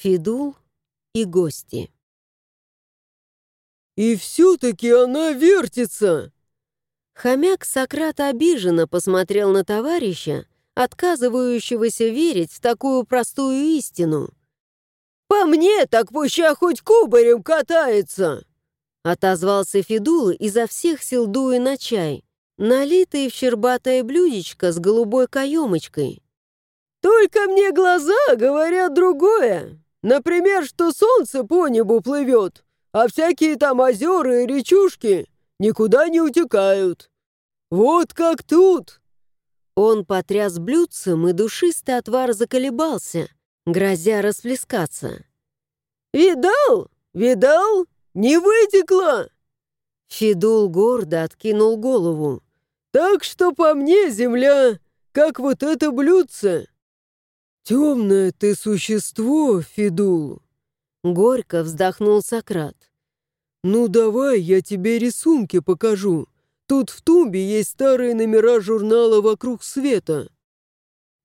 Фидул и гости. «И все-таки она вертится!» Хомяк Сократа обиженно посмотрел на товарища, отказывающегося верить в такую простую истину. «По мне, так пуща хоть кубарем катается!» Отозвался Федул изо всех сил дуя на чай, налитый в щербатое блюдечко с голубой каемочкой. «Только мне глаза говорят другое. Например, что солнце по небу плывет, а всякие там озера и речушки никуда не утекают. Вот как тут!» Он потряс блюдцем, и душистый отвар заколебался, грозя расплескаться. «Видал? Видал? Не вытекло!» Федул гордо откинул голову. «Так что по мне земля, как вот это блюдце!» «Темное ты существо, Федул!» Горько вздохнул Сократ. «Ну давай, я тебе рисунки покажу. Тут в тумбе есть старые номера журнала «Вокруг света».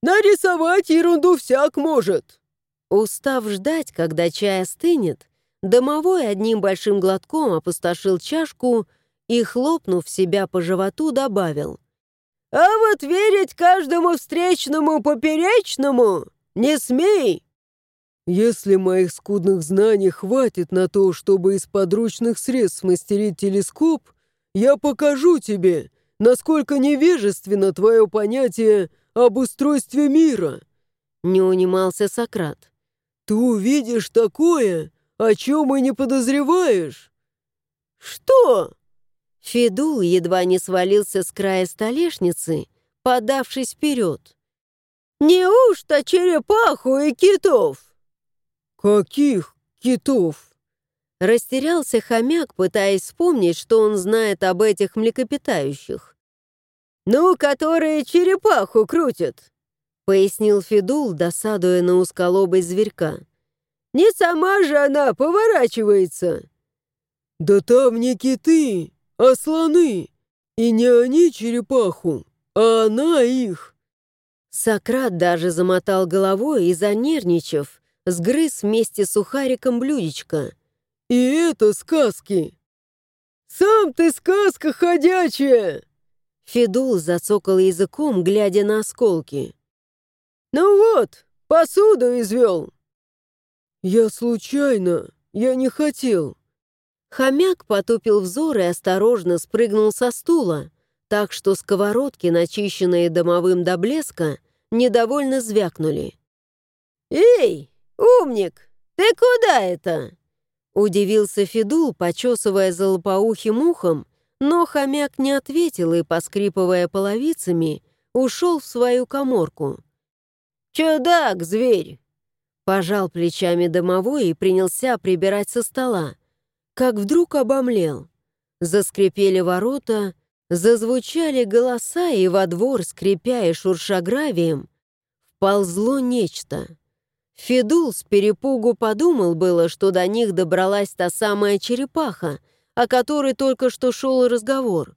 Нарисовать ерунду всяк может!» Устав ждать, когда чай остынет, домовой одним большим глотком опустошил чашку и, хлопнув себя по животу, добавил. «А вот верить каждому встречному поперечному «Не смей!» «Если моих скудных знаний хватит на то, чтобы из подручных средств смастерить телескоп, я покажу тебе, насколько невежественно твое понятие об устройстве мира!» Не унимался Сократ. «Ты увидишь такое, о чем и не подозреваешь!» «Что?» Федул едва не свалился с края столешницы, подавшись вперед. «Неужто черепаху и китов?» «Каких китов?» Растерялся хомяк, пытаясь вспомнить, что он знает об этих млекопитающих. «Ну, которые черепаху крутят», — пояснил Федул, досадуя на узколобой зверька. «Не сама же она поворачивается». «Да там не киты, а слоны, и не они черепаху, а она их». Сократ даже замотал головой и, занервничав, сгрыз вместе с сухариком блюдечко. «И это сказки! Сам ты сказка ходячая!» Федул зацокал языком, глядя на осколки. «Ну вот, посуду извел!» «Я случайно, я не хотел!» Хомяк потупил взор и осторожно спрыгнул со стула, так что сковородки, начищенные домовым до блеска, недовольно звякнули. «Эй, умник, ты куда это?» Удивился Федул, почесывая за лопоухим ухом, но хомяк не ответил и, поскрипывая половицами, ушел в свою коморку. «Чудак, зверь!» Пожал плечами домовой и принялся прибирать со стола. Как вдруг обомлел. Заскрипели ворота, Зазвучали голоса, и во двор, скрипя и шурша гравием, вползло нечто. Федул с перепугу подумал было, что до них добралась та самая черепаха, о которой только что шел разговор.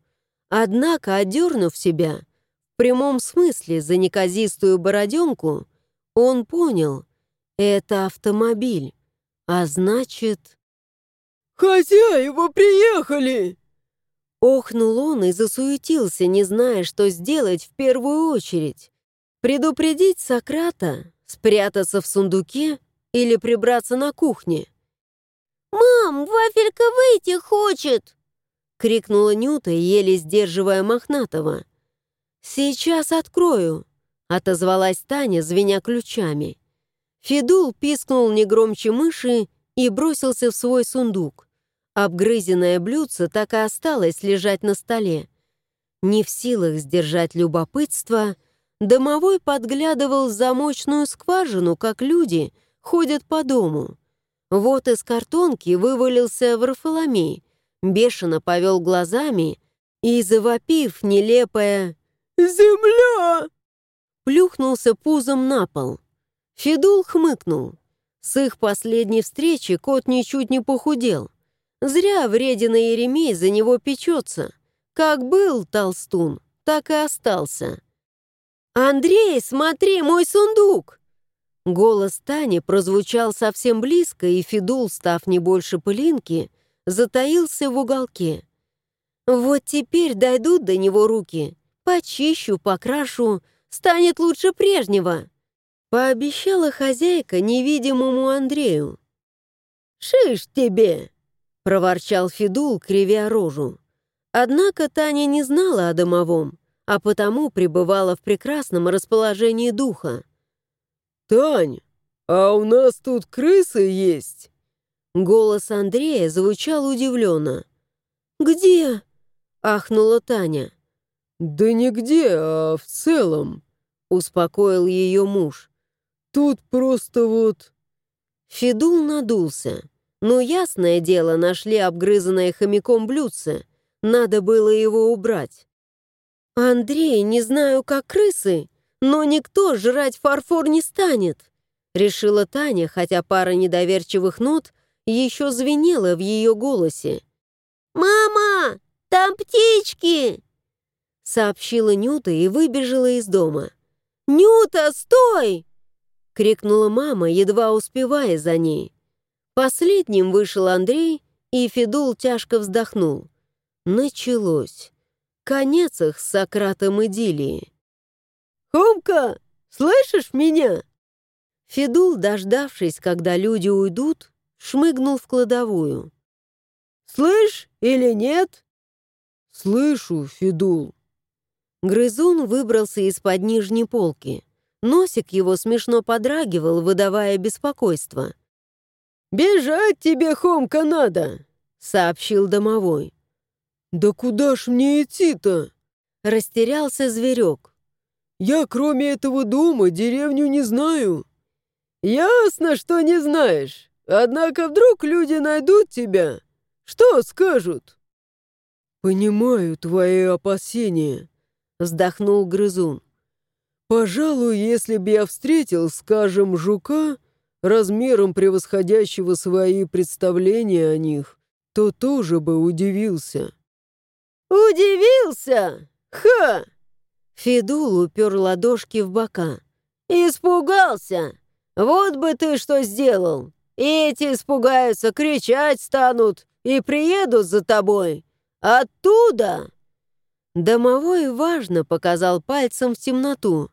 Однако, одернув себя, в прямом смысле за неказистую бороденку, он понял — это автомобиль, а значит... «Хозяева приехали!» Охнул он и засуетился, не зная, что сделать в первую очередь. Предупредить Сократа, спрятаться в сундуке или прибраться на кухне. «Мам, вафелька выйти хочет!» — крикнула Нюта, еле сдерживая Мохнатого. «Сейчас открою», — отозвалась Таня, звеня ключами. Федул пискнул не громче мыши и бросился в свой сундук. Обгрызенное блюдце так и осталось лежать на столе. Не в силах сдержать любопытство, домовой подглядывал в замочную скважину, как люди ходят по дому. Вот из картонки вывалился Варфоломей, бешено повел глазами и, завопив нелепое «Земля!», плюхнулся пузом на пол. Федул хмыкнул. С их последней встречи кот ничуть не похудел. Зря вредина Еремей за него печется. Как был толстун, так и остался. «Андрей, смотри, мой сундук!» Голос Тани прозвучал совсем близко, и Федул, став не больше пылинки, затаился в уголке. «Вот теперь дойдут до него руки. Почищу, покрашу, станет лучше прежнего», — пообещала хозяйка невидимому Андрею. «Шиш тебе!» — проворчал Федул, кривя рожу. Однако Таня не знала о домовом, а потому пребывала в прекрасном расположении духа. «Тань, а у нас тут крысы есть?» Голос Андрея звучал удивленно. «Где?» — ахнула Таня. «Да нигде, а в целом», — успокоил ее муж. «Тут просто вот...» Федул надулся. Но ясное дело, нашли обгрызанное хомяком блюдце. Надо было его убрать. «Андрей, не знаю, как крысы, но никто жрать фарфор не станет», решила Таня, хотя пара недоверчивых нот еще звенела в ее голосе. «Мама, там птички!» сообщила Нюта и выбежала из дома. «Нюта, стой!» — крикнула мама, едва успевая за ней. Последним вышел Андрей, и Федул тяжко вздохнул. Началось. Конец их с Сократом идиллии. «Хомка, слышишь меня?» Федул, дождавшись, когда люди уйдут, шмыгнул в кладовую. «Слышь или нет?» «Слышу, Федул». Грызун выбрался из-под нижней полки. Носик его смешно подрагивал, выдавая беспокойство. «Бежать тебе, Хомка, надо!» — сообщил домовой. «Да куда ж мне идти-то?» — растерялся зверек. «Я, кроме этого дома, деревню не знаю». «Ясно, что не знаешь. Однако вдруг люди найдут тебя. Что скажут?» «Понимаю твои опасения», — вздохнул грызун. «Пожалуй, если бы я встретил, скажем, жука, размером превосходящего свои представления о них, то тоже бы удивился». «Удивился? Ха!» Федул упер ладошки в бока. «Испугался! Вот бы ты что сделал! Эти испугаются, кричать станут и приедут за тобой. Оттуда!» Домовой важно показал пальцем в темноту.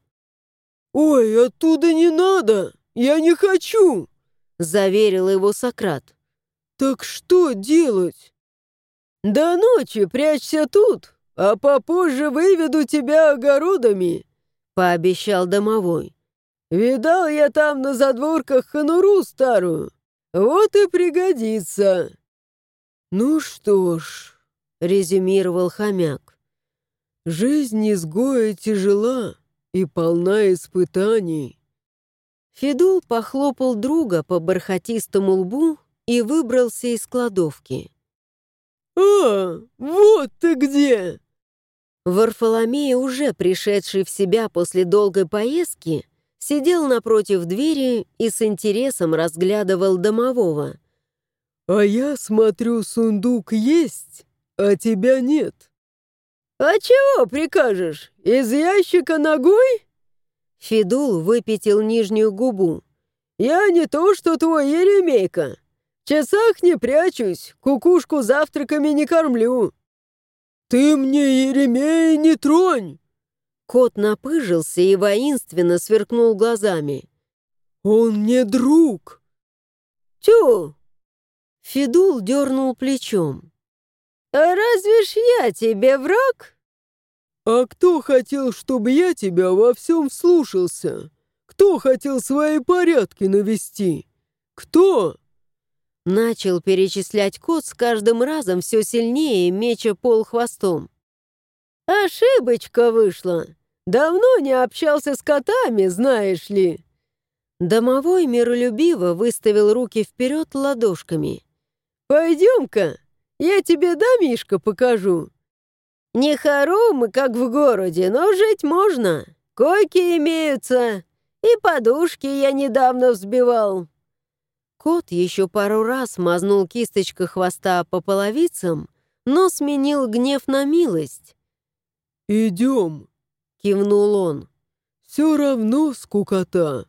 «Ой, оттуда не надо! Я не хочу!» Заверил его Сократ. «Так что делать?» «До ночи прячься тут, а попозже выведу тебя огородами», пообещал домовой. «Видал я там на задворках хануру старую. Вот и пригодится». «Ну что ж», — резюмировал хомяк, «жизнь изгоя тяжела и полна испытаний». Федул похлопал друга по бархатистому лбу и выбрался из кладовки. «А, вот ты где!» Варфоломей, уже пришедший в себя после долгой поездки, сидел напротив двери и с интересом разглядывал домового. «А я смотрю, сундук есть, а тебя нет». «А чего прикажешь? Из ящика ногой?» Федул выпятил нижнюю губу. «Я не то, что твой Еремейка. В часах не прячусь, кукушку завтраками не кормлю». «Ты мне, Еремей, не тронь!» Кот напыжился и воинственно сверкнул глазами. «Он мне друг!» «Тю!» Федул дернул плечом. «А разве ж я тебе враг?» «А кто хотел, чтобы я тебя во всем слушался? Кто хотел свои порядки навести? Кто?» Начал перечислять кот с каждым разом все сильнее, меча пол хвостом. «Ошибочка вышла. Давно не общался с котами, знаешь ли». Домовой миролюбиво выставил руки вперед ладошками. «Пойдем-ка, я тебе домишко покажу. Не хоромы, как в городе, но жить можно. Койки имеются, и подушки я недавно взбивал». Кот еще пару раз мазнул кисточкой хвоста по половицам, но сменил гнев на милость. «Идем», — кивнул он. «Все равно скукота».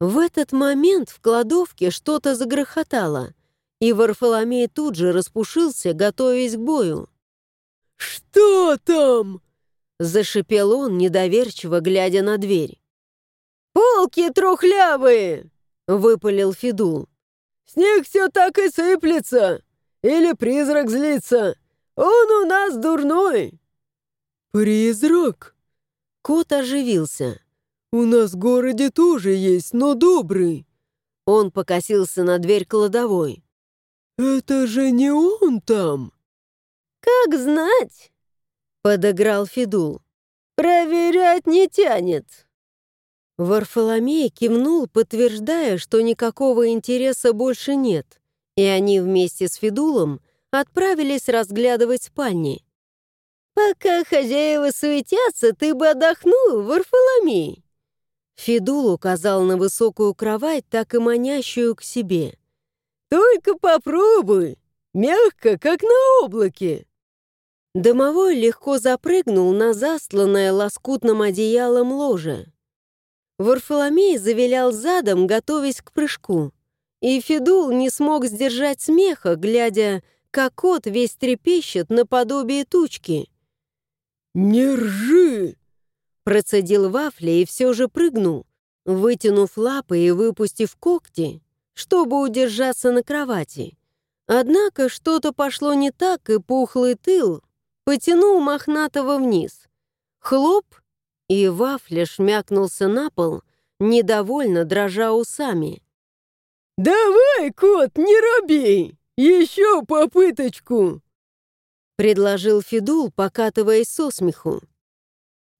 В этот момент в кладовке что-то загрохотало, и Варфоломей тут же распушился, готовясь к бою. «Что там?» — зашипел он, недоверчиво глядя на дверь. «Полки трухлявые!» — выпалил Федул. «С них все так и сыплется! Или призрак злится! Он у нас дурной!» «Призрак?» Кот оживился. «У нас в городе тоже есть, но добрый». Он покосился на дверь кладовой. «Это же не он там!» «Как знать?» — подыграл Федул. «Проверять не тянет». Варфоломей кивнул, подтверждая, что никакого интереса больше нет, и они вместе с Федулом отправились разглядывать спальни. «Пока хозяева суетятся, ты бы отдохнул, Варфоломей!» Федул указал на высокую кровать, так и манящую к себе. «Только попробуй! Мягко, как на облаке!» Домовой легко запрыгнул на застланное лоскутным одеялом ложе. Варфоломей завилял задом, готовясь к прыжку. И Федул не смог сдержать смеха, глядя, как кот весь трепещет наподобие тучки. «Не ржи!» Процедил вафля и все же прыгнул, вытянув лапы и выпустив когти, чтобы удержаться на кровати. Однако что-то пошло не так, и пухлый тыл потянул мохнатого вниз. Хлоп, и вафля шмякнулся на пол, недовольно дрожа усами. «Давай, кот, не робей! Еще попыточку!» предложил Федул, покатываясь со смеху.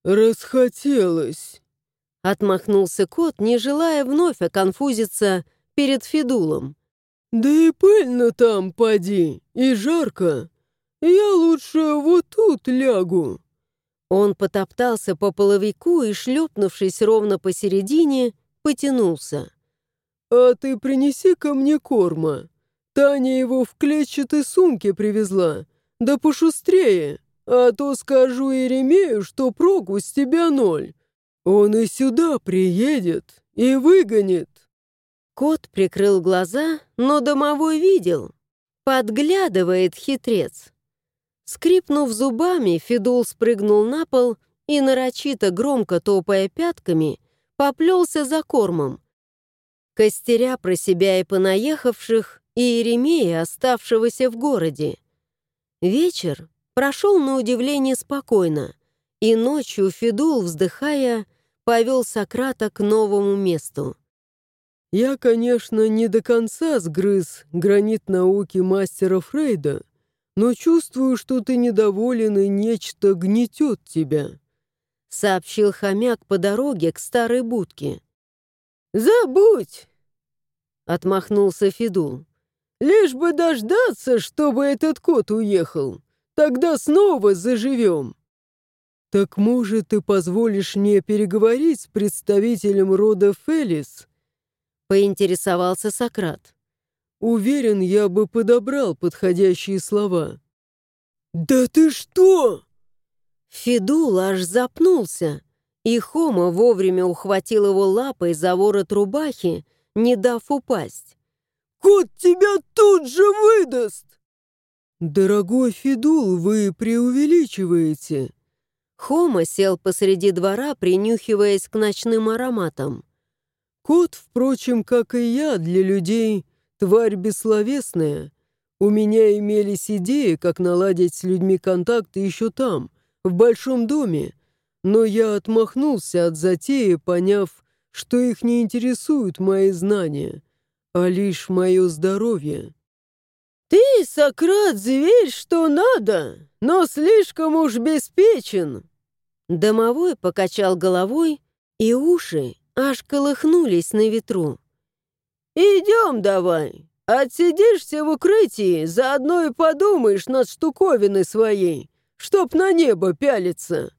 «Расхотелось!» Отмахнулся кот, не желая вновь оконфузиться перед Федулом. «Да и пыльно там, поди, и жарко. Я лучше вот тут лягу». Он потоптался по половику и, шлепнувшись ровно посередине, потянулся. «А ты принеси ко мне корма. Таня его в клетчатой сумке привезла. Да пошустрее, а то скажу Еремею, что проку с тебя ноль. Он и сюда приедет и выгонит». Кот прикрыл глаза, но домовой видел. Подглядывает хитрец. Скрипнув зубами, Федул спрыгнул на пол и, нарочито громко топая пятками, поплелся за кормом. Костеря про себя и понаехавших, и Еремея, оставшегося в городе. Вечер прошел на удивление спокойно, и ночью Федул, вздыхая, повел Сократа к новому месту. «Я, конечно, не до конца сгрыз гранит науки мастера Фрейда, но чувствую, что ты недоволен и нечто гнетет тебя», — сообщил хомяк по дороге к старой будке. «Забудь!» — отмахнулся Федул. «Лишь бы дождаться, чтобы этот кот уехал. Тогда снова заживем». «Так, может, ты позволишь мне переговорить с представителем рода Фелис?» — поинтересовался Сократ. Уверен, я бы подобрал подходящие слова. «Да ты что?» Федул аж запнулся, и Хома вовремя ухватил его лапой за ворот рубахи, не дав упасть. «Кот тебя тут же выдаст!» «Дорогой Федул, вы преувеличиваете!» Хома сел посреди двора, принюхиваясь к ночным ароматам. «Кот, впрочем, как и я, для людей Тварь бессловесная. У меня имелись идеи, как наладить с людьми контакты еще там, в большом доме, но я отмахнулся от затеи, поняв, что их не интересуют мои знания, а лишь мое здоровье. «Ты, Сократ, зверь, что надо, но слишком уж беспечен!» Домовой покачал головой, и уши аж колыхнулись на ветру. «Идем давай. Отсидишься в укрытии, заодно и подумаешь над штуковиной своей, чтоб на небо пялиться».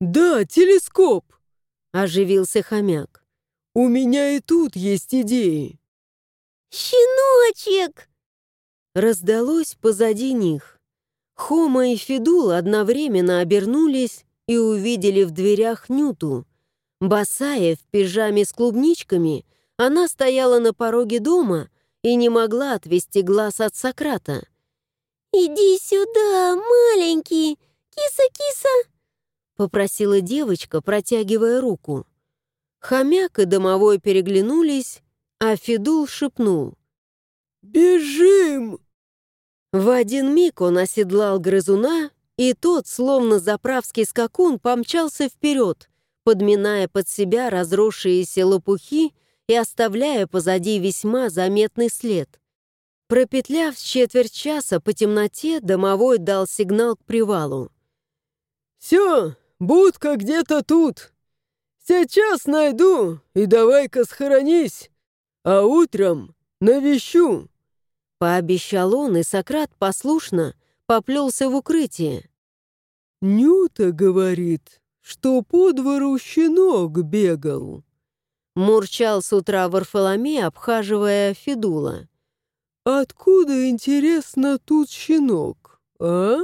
«Да, телескоп!» — оживился хомяк. «У меня и тут есть идеи». «Щеночек!» Раздалось позади них. Хома и Федул одновременно обернулись и увидели в дверях Нюту. Босая в пижаме с клубничками — она стояла на пороге дома и не могла отвести глаз от Сократа. «Иди сюда, маленький! Киса-киса!» — попросила девочка, протягивая руку. Хомяк и домовой переглянулись, а Федул шепнул. «Бежим!» В один миг он оседлал грызуна, и тот, словно заправский скакун, помчался вперед, подминая под себя разросшиеся лопухи и оставляя позади весьма заметный след. Пропетляв с четверть часа по темноте, домовой дал сигнал к привалу. «Все, будка где-то тут. Сейчас найду и давай-ка схоронись, а утром навещу». Пообещал он, и Сократ послушно поплелся в укрытие. «Нюта говорит, что по двору щенок бегал». Мурчал с утра Варфоломей, обхаживая Федула. «Откуда, интересно, тут щенок, а?»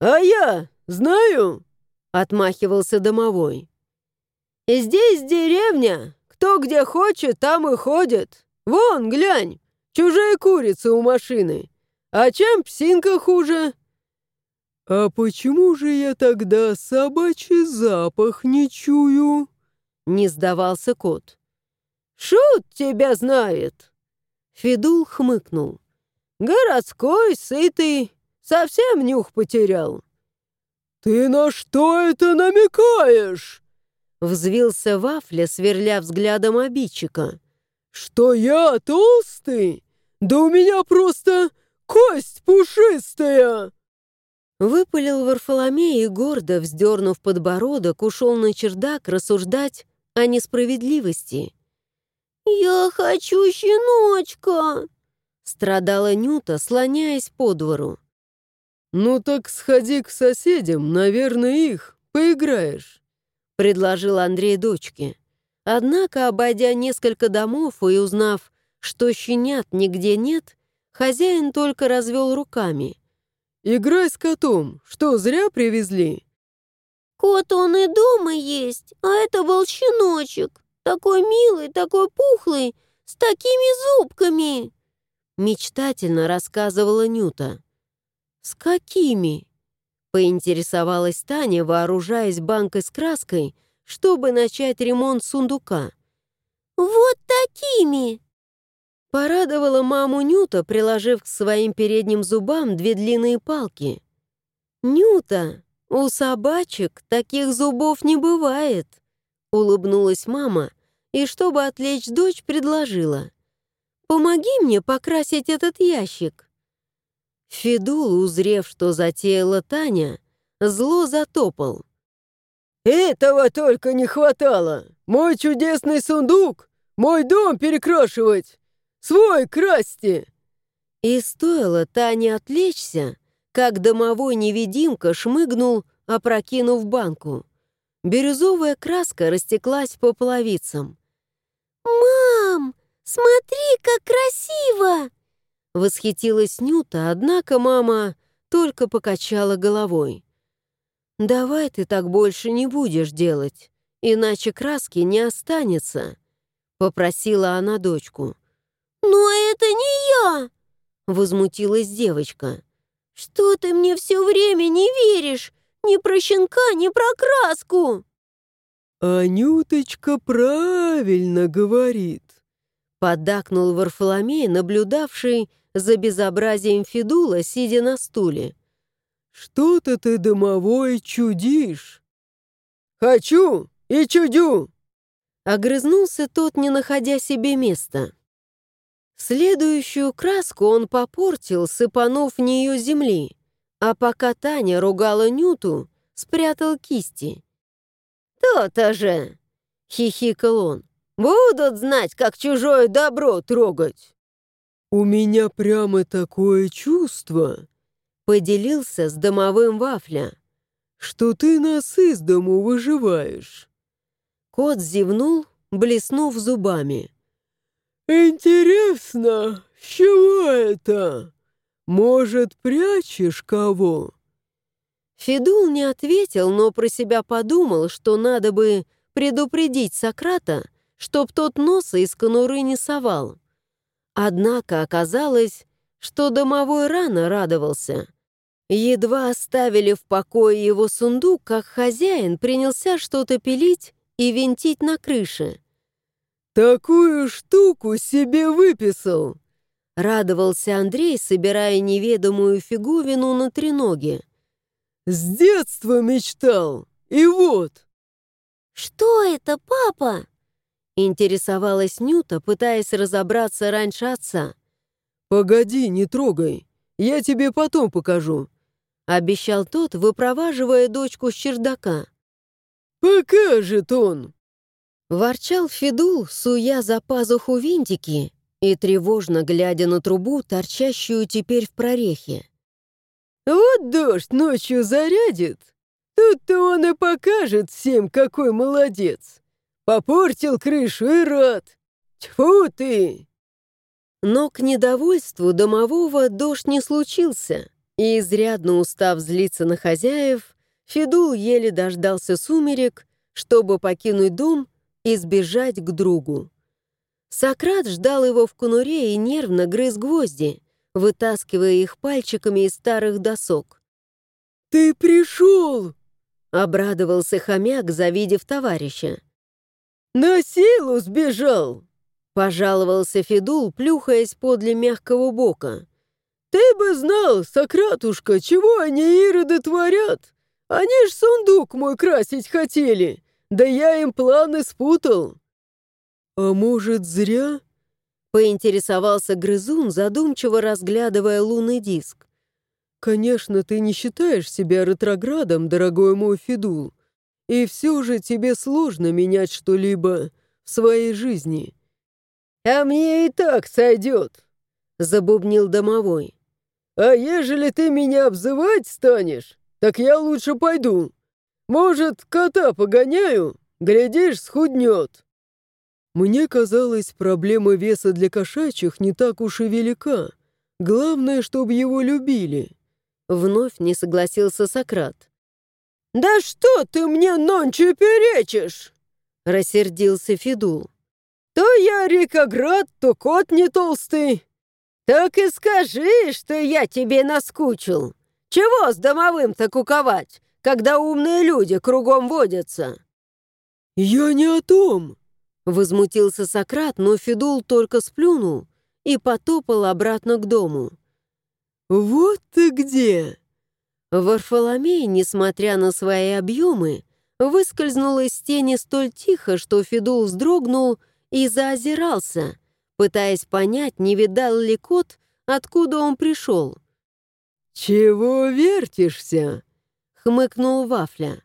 «А я знаю!» — отмахивался домовой. «И здесь деревня. Кто где хочет, там и ходит. Вон, глянь, чужая курица у машины. А чем псинка хуже?» «А почему же я тогда собачий запах не чую?» Не сдавался кот. «Шут тебя знает!» Федул хмыкнул. «Городской, сытый, совсем нюх потерял». «Ты на что это намекаешь?» Взвился Вафля, сверля взглядом обидчика. «Что я толстый? Да у меня просто кость пушистая!» Выпалил Варфоломей и, гордо вздернув подбородок, ушел на чердак рассуждать о несправедливости. «Я хочу щеночка!» Страдала Нюта, слоняясь по двору. «Ну так сходи к соседям, наверное, их поиграешь», — предложил Андрей дочке. Однако, обойдя несколько домов и узнав, что щенят нигде нет, хозяин только развел руками. «Играй с котом, что, зря привезли?» «Кот он и дома есть, а это был щеночек, такой милый, такой пухлый, с такими зубками!» Мечтательно рассказывала Нюта. «С какими?» — поинтересовалась Таня, вооружаясь банкой с краской, чтобы начать ремонт сундука. «Вот такими!» Порадовала маму Нюта, приложив к своим передним зубам две длинные палки. «Нюта, у собачек таких зубов не бывает!» Улыбнулась мама и, чтобы отвлечь дочь, предложила. «Помоги мне покрасить этот ящик». Федул, узрев, что затеяла Таня, зло затопал. «Этого только не хватало! Мой чудесный сундук! Мой дом перекрашивать! Свой красьте!» И стоило Тане отвлечься, как домовой невидимка шмыгнул, опрокинув банку. Бирюзовая краска растеклась по половицам. «Мам, смотри, как красиво!» Восхитилась Нюта, однако мама только покачала головой. «Давай ты так больше не будешь делать, иначе краски не останется», — попросила она дочку. «Но это не я!» — возмутилась девочка. «Что ты мне все время не веришь? Ни про щенка, ни про краску!» «Анюточка правильно говорит», — поддакнул Варфоломей, наблюдавший за безобразием Федула, сидя на стуле. «Что-то ты, домовой, чудишь!» «Хочу и чудю!» Огрызнулся тот, не находя себе места. Следующую краску он попортил, сыпанув в нее земли, а пока Таня ругала Нюту, спрятал кисти. «То-то же!» — хихикал он. «Будут знать, как чужое добро трогать!» «У меня прямо такое чувство», — поделился с домовым Вафля, «что ты нас из дому выживаешь». Кот зевнул, блеснув зубами. «Интересно, чего это? Может, прячешь кого?» Федул не ответил, но про себя подумал, что надо бы предупредить Сократа, чтоб тот носа из конуры не совал. Однако оказалось, что домовой рано радовался. Едва оставили в покое его сундук, как хозяин принялся что-то пилить и винтить на крыше. «Такую штуку себе выписал!» Радовался Андрей, собирая неведомую фиговину на треноге. «С детства мечтал, и вот!» «Что это, папа?» Интересовалась Нюта, пытаясь разобраться раньше отца. «Погоди, не трогай. Я тебе потом покажу», — обещал тот, выпроваживая дочку с чердака. «Покажет он!» Ворчал Федул, суя за пазуху винтики и тревожно глядя на трубу, торчащую теперь в прорехе. «Вот дождь ночью зарядит, тут-то он и покажет всем, какой молодец. Попортил крышу и рад. Тьфу ты!» Но к недовольству домового дождь не случился, и, изрядно устав злиться на хозяев, Федул еле дождался сумерек, чтобы покинуть дом и сбежать к другу. Сократ ждал его в конуре и нервно грыз гвозди, вытаскивая их пальчиками из старых досок. «Ты пришел!» — обрадовался хомяк, завидев товарища. «На силу сбежал!» — пожаловался Федул, плюхаясь подле мягкого бока. «Ты бы знал, Сократушка, чего они ироды творят! Они ж сундук мой красить хотели, да я им планы спутал!» «А может, зря?» — поинтересовался грызун, задумчиво разглядывая лунный диск. «Конечно, ты не считаешь себя ретроградом, дорогой мой Федул, и все же тебе сложно менять что-либо в своей жизни». «А мне и так сойдет», — забубнил домовой. «А ежели ты меня обзывать станешь, так я лучше пойду. Может, кота погоняю, глядишь, схуднет». Мне казалось, проблема веса для кошачьих не так уж и велика. Главное, чтобы его любили. Вновь не согласился Сократ. «Да что ты мне нонче перечишь?» Рассердился Федул. «То я рекоград, то кот не толстый». «Так и скажи, что я тебе наскучил. Чего с домовым-то куковать, когда умные люди кругом водятся?» «Я не о том!» Возмутился Сократ, но Федул только сплюнул и потопал обратно к дому. «Вот ты где!» Варфоломей, несмотря на свои объемы, выскользнул из тени столь тихо, что Федул вздрогнул и заозирался, пытаясь понять, не видал ли кот, откуда он пришел. «Чего вертишься?» — хмыкнул Вафля.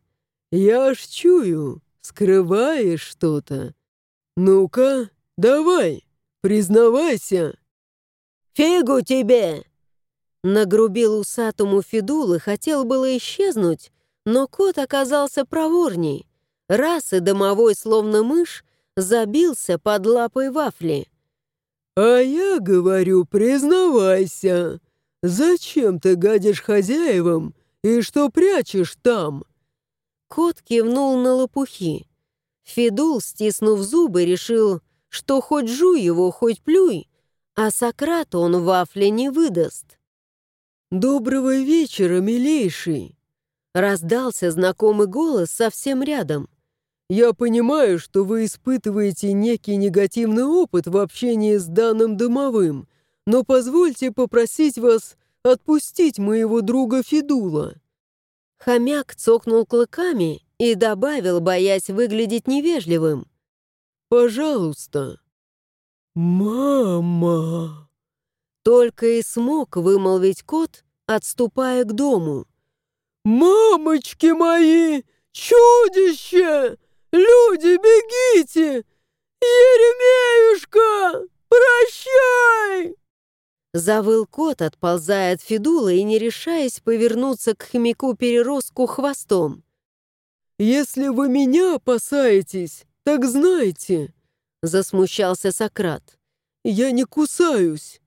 «Я ж чую, скрываешь что-то. Ну-ка, давай, признавайся!» «Фигу тебе!» Нагрубил усатому Федул и хотел было исчезнуть, но кот оказался проворней. Раз и домовой, словно мышь, забился под лапой вафли. «А я говорю, признавайся! Зачем ты гадишь хозяевам и что прячешь там?» Кот кивнул на лопухи. Федул, стиснув зубы, решил, что хоть жуй его, хоть плюй, а Сократа он вафли не выдаст. «Доброго вечера, милейший!» Раздался знакомый голос совсем рядом. «Я понимаю, что вы испытываете некий негативный опыт в общении с данным домовым, но позвольте попросить вас отпустить моего друга Федула». Хомяк цокнул клыками и добавил, боясь выглядеть невежливым. «Пожалуйста». «Мама!» Только и смог вымолвить кот, отступая к дому. «Мамочки мои! Чудище! Люди, бегите! Еремеюшка, прощай!» Завыл кот, отползая от Федула и не решаясь повернуться к хомяку-переростку хвостом. «Если вы меня опасаетесь, так знайте!» Засмущался Сократ. «Я не кусаюсь!»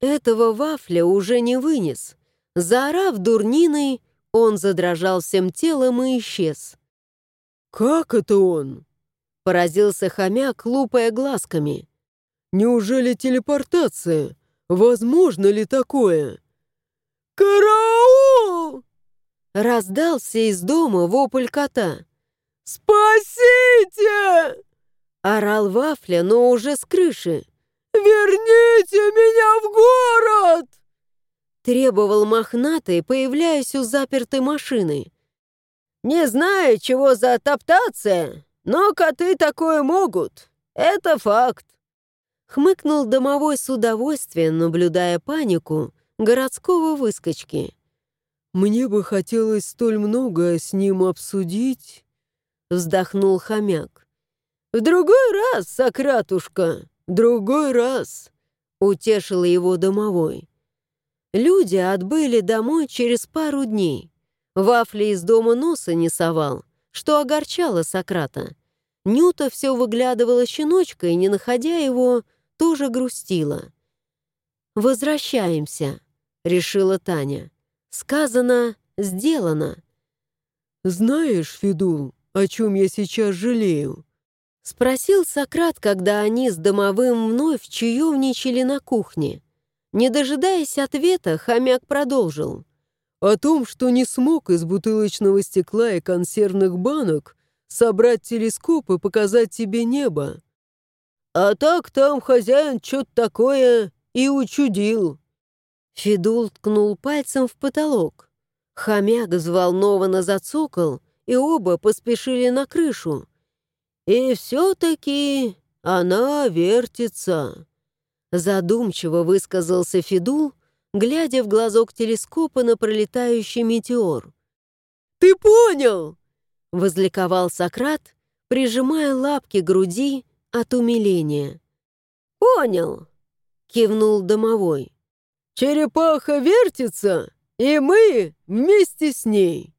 Этого вафля уже не вынес. Заорав дурниной, он задрожал всем телом и исчез. «Как это он?» Поразился хомяк, лупая глазками. «Неужели телепортация? Возможно ли такое?» «Караул!» Раздался из дома вопль кота. «Спасите!» Орал Вафля, но уже с крыши. «Верните меня в город!» Требовал мохнатый, появляясь у запертой машины. «Не знаю, чего за адаптация, но коты такое могут. Это факт». Хмыкнул домовой с удовольствием, наблюдая панику городского выскочки. «Мне бы хотелось столь многое с ним обсудить», — вздохнул хомяк. «В другой раз, Сократушка, другой раз», — утешил его домовой. Люди отбыли домой через пару дней. Вафли из дома носа не совал, что огорчало Сократа. Нюта все выглядывала щеночка и, не находя его, тоже грустила. «Возвращаемся», — решила Таня. «Сказано, сделано». «Знаешь, Федул, о чем я сейчас жалею?» — спросил Сократ, когда они с домовым вновь чаевничали на кухне. Не дожидаясь ответа, хомяк продолжил. «О том, что не смог из бутылочного стекла и консервных банок собрать телескоп и показать тебе небо». «А так там хозяин что-то такое и учудил». Федул ткнул пальцем в потолок. Хомяк взволнованно зацокал, и оба поспешили на крышу. «И все-таки она вертится». Задумчиво высказался Федул, глядя в глазок телескопа на пролетающий метеор. «Ты понял!» — возликовал Сократ, прижимая лапки к груди от умиления. «Понял!» — кивнул домовой. «Черепаха вертится, и мы вместе с ней!»